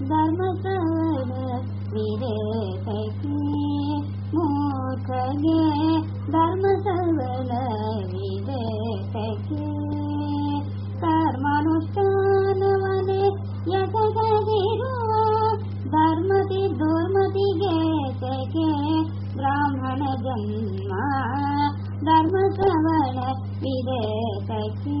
धर्म विरचि कर्मानुष्ठानवने धर्मी धर्मति दुर्मति गेतके ब्राह्मण जन्म धर्म विरचि